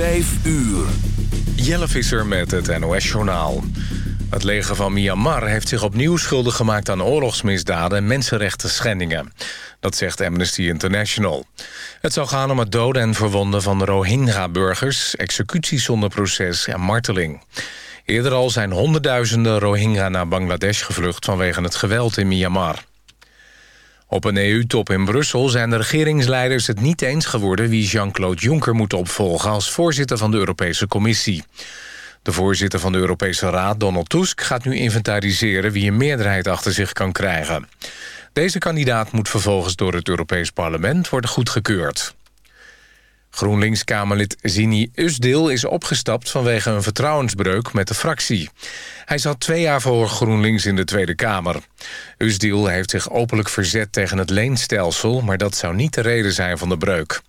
Vijf uur. Jelle Visser met het NOS-journaal. Het leger van Myanmar heeft zich opnieuw schuldig gemaakt aan oorlogsmisdaden en mensenrechten schendingen. Dat zegt Amnesty International. Het zou gaan om het doden en verwonden van Rohingya-burgers, executies zonder proces en marteling. Eerder al zijn honderdduizenden Rohingya naar Bangladesh gevlucht vanwege het geweld in Myanmar. Op een EU-top in Brussel zijn de regeringsleiders het niet eens geworden... wie Jean-Claude Juncker moet opvolgen als voorzitter van de Europese Commissie. De voorzitter van de Europese Raad, Donald Tusk, gaat nu inventariseren... wie een meerderheid achter zich kan krijgen. Deze kandidaat moet vervolgens door het Europees Parlement worden goedgekeurd. GroenLinks-Kamerlid Zini Usdil is opgestapt vanwege een vertrouwensbreuk met de fractie. Hij zat twee jaar voor GroenLinks in de Tweede Kamer. Usdil heeft zich openlijk verzet tegen het leenstelsel... maar dat zou niet de reden zijn van de breuk.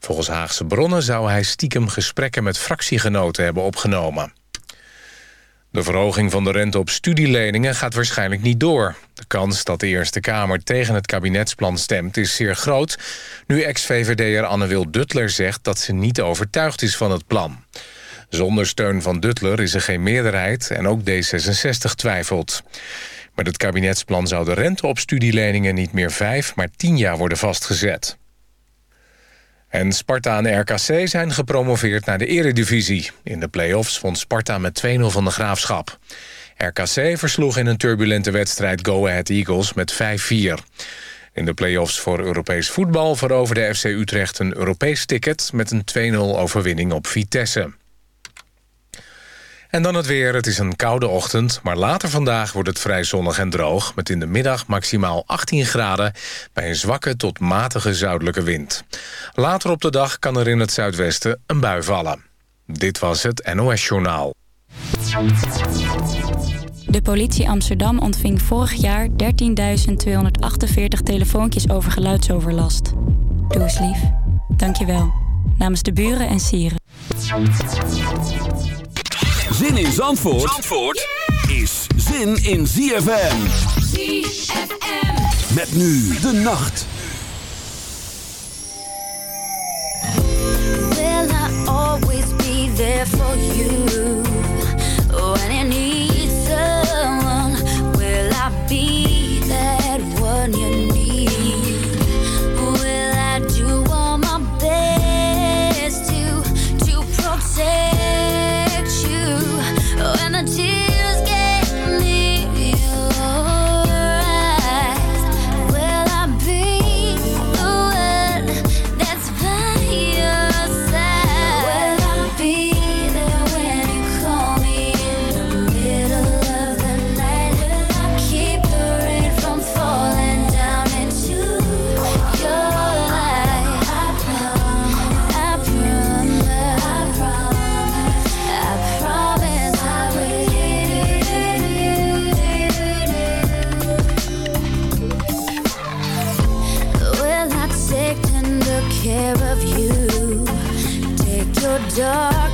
Volgens Haagse bronnen zou hij stiekem gesprekken met fractiegenoten hebben opgenomen. De verhoging van de rente op studieleningen gaat waarschijnlijk niet door. De kans dat de Eerste Kamer tegen het kabinetsplan stemt is zeer groot... nu ex-VVD'er Anne-Wil Duttler zegt dat ze niet overtuigd is van het plan. Zonder steun van Duttler is er geen meerderheid en ook D66 twijfelt. Met het kabinetsplan zou de rente op studieleningen niet meer vijf, maar tien jaar worden vastgezet. En Sparta en RKC zijn gepromoveerd naar de eredivisie. In de play-offs vond Sparta met 2-0 van de Graafschap. RKC versloeg in een turbulente wedstrijd Go Ahead Eagles met 5-4. In de play-offs voor Europees voetbal veroverde FC Utrecht een Europees ticket... met een 2-0 overwinning op Vitesse. En dan het weer. Het is een koude ochtend, maar later vandaag wordt het vrij zonnig en droog... met in de middag maximaal 18 graden bij een zwakke tot matige zuidelijke wind. Later op de dag kan er in het zuidwesten een bui vallen. Dit was het NOS Journaal. De politie Amsterdam ontving vorig jaar 13.248 telefoontjes over geluidsoverlast. Doe eens lief. Dank je wel. Namens de buren en sieren. Zin in Zandvoort, Zandvoort is zin in ZFM. ZFM. Met nu de nacht. Will I always be there for you? Your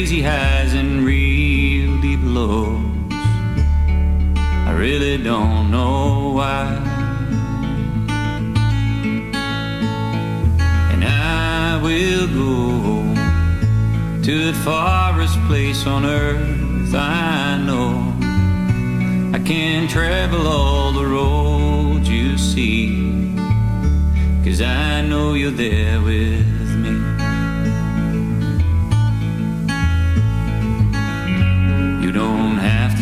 crazy head.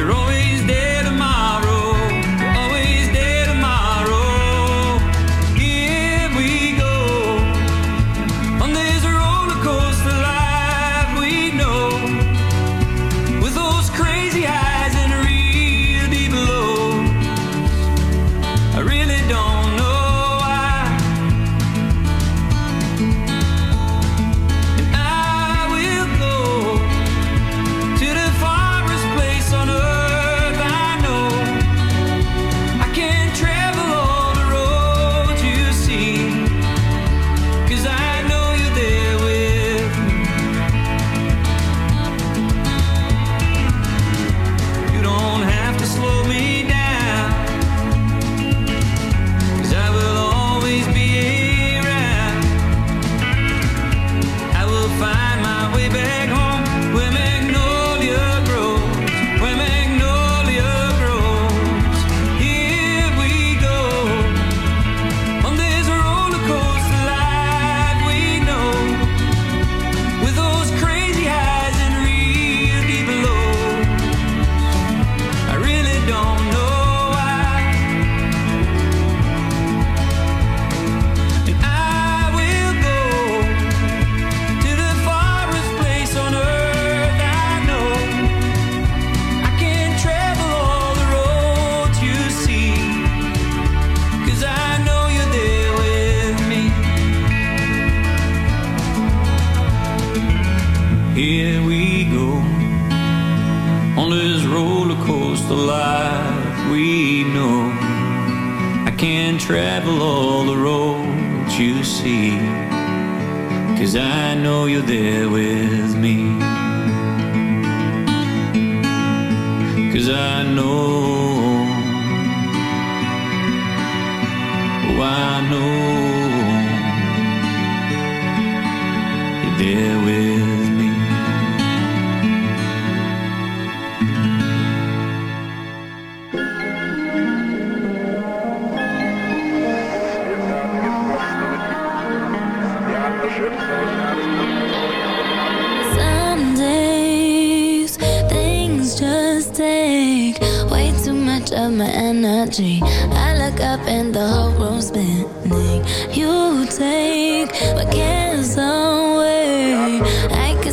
you're always there to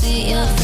see your face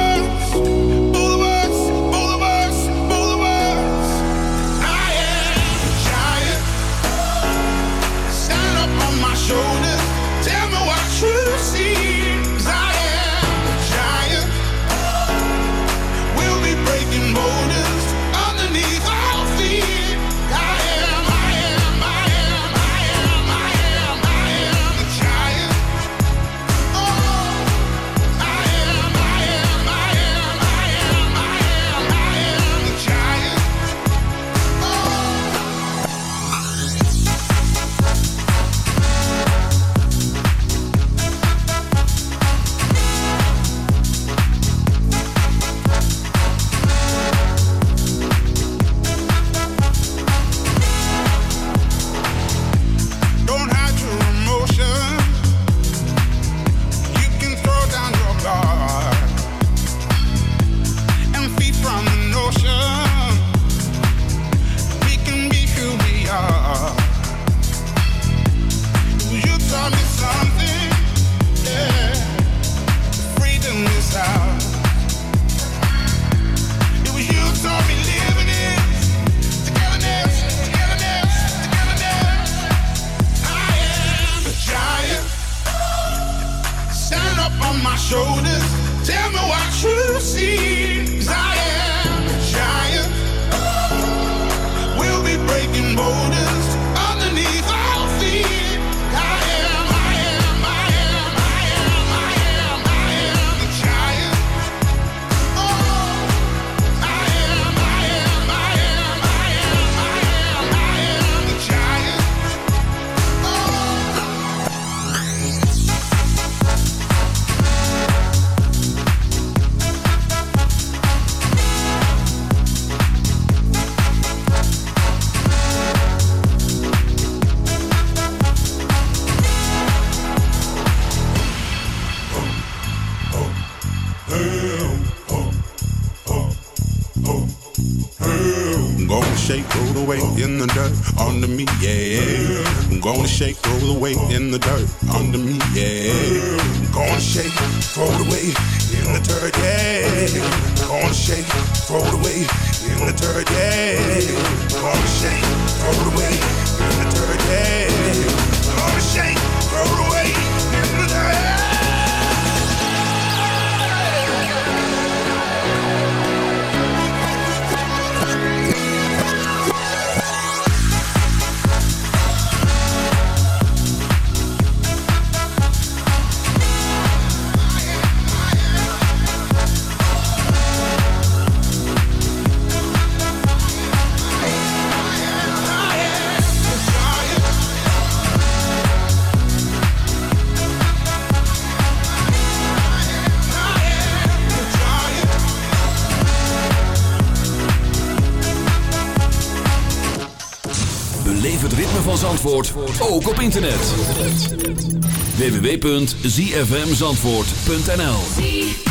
www.zfmzandvoort.nl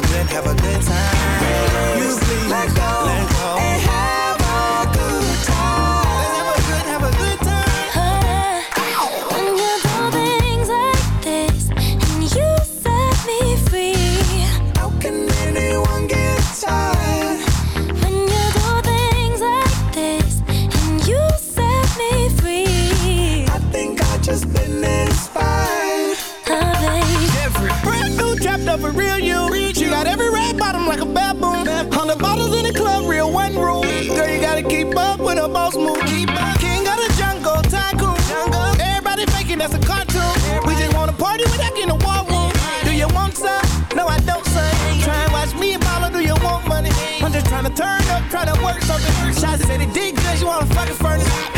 a have a good time. Please, let go. Let Said it did good, you wanna fucking furnace.